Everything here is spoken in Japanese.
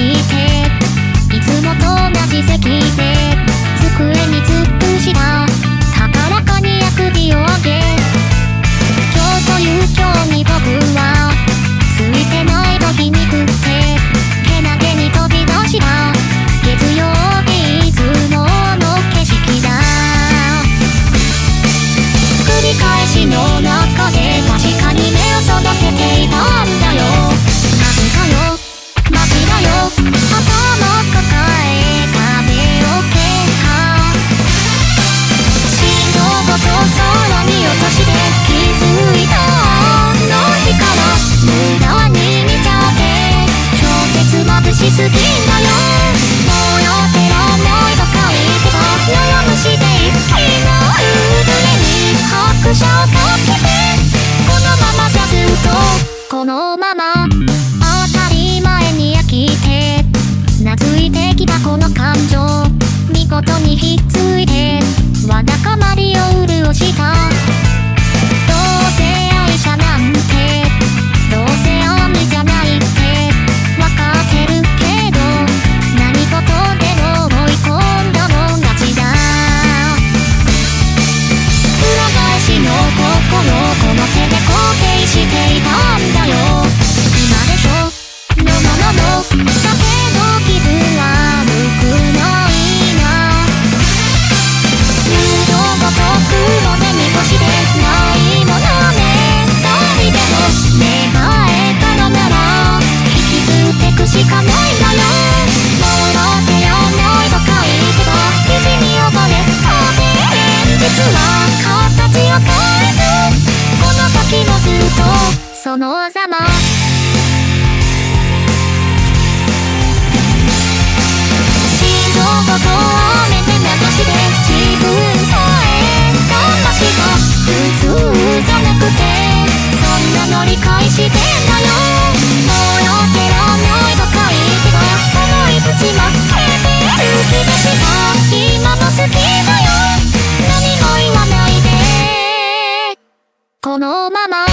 いつもと同じ席で机に突っ伏した高らかにあくびをあげ。今日という今日に僕はついてないと皮肉ってけなげに飛び出した。月曜日いつもの景色だ。繰り返しの中で確かに目を育てていたんだよ。好きだよもうよって思いと書いてた悩むしてい昨日腕に拍車をかけてこのままじゃずっとこのまま当たり前に飽きて懐いてきたこの感情見事にひっついてわだかまりを潤したどうせ愛者なこの手で肯定していたんだよ。わないでこのまま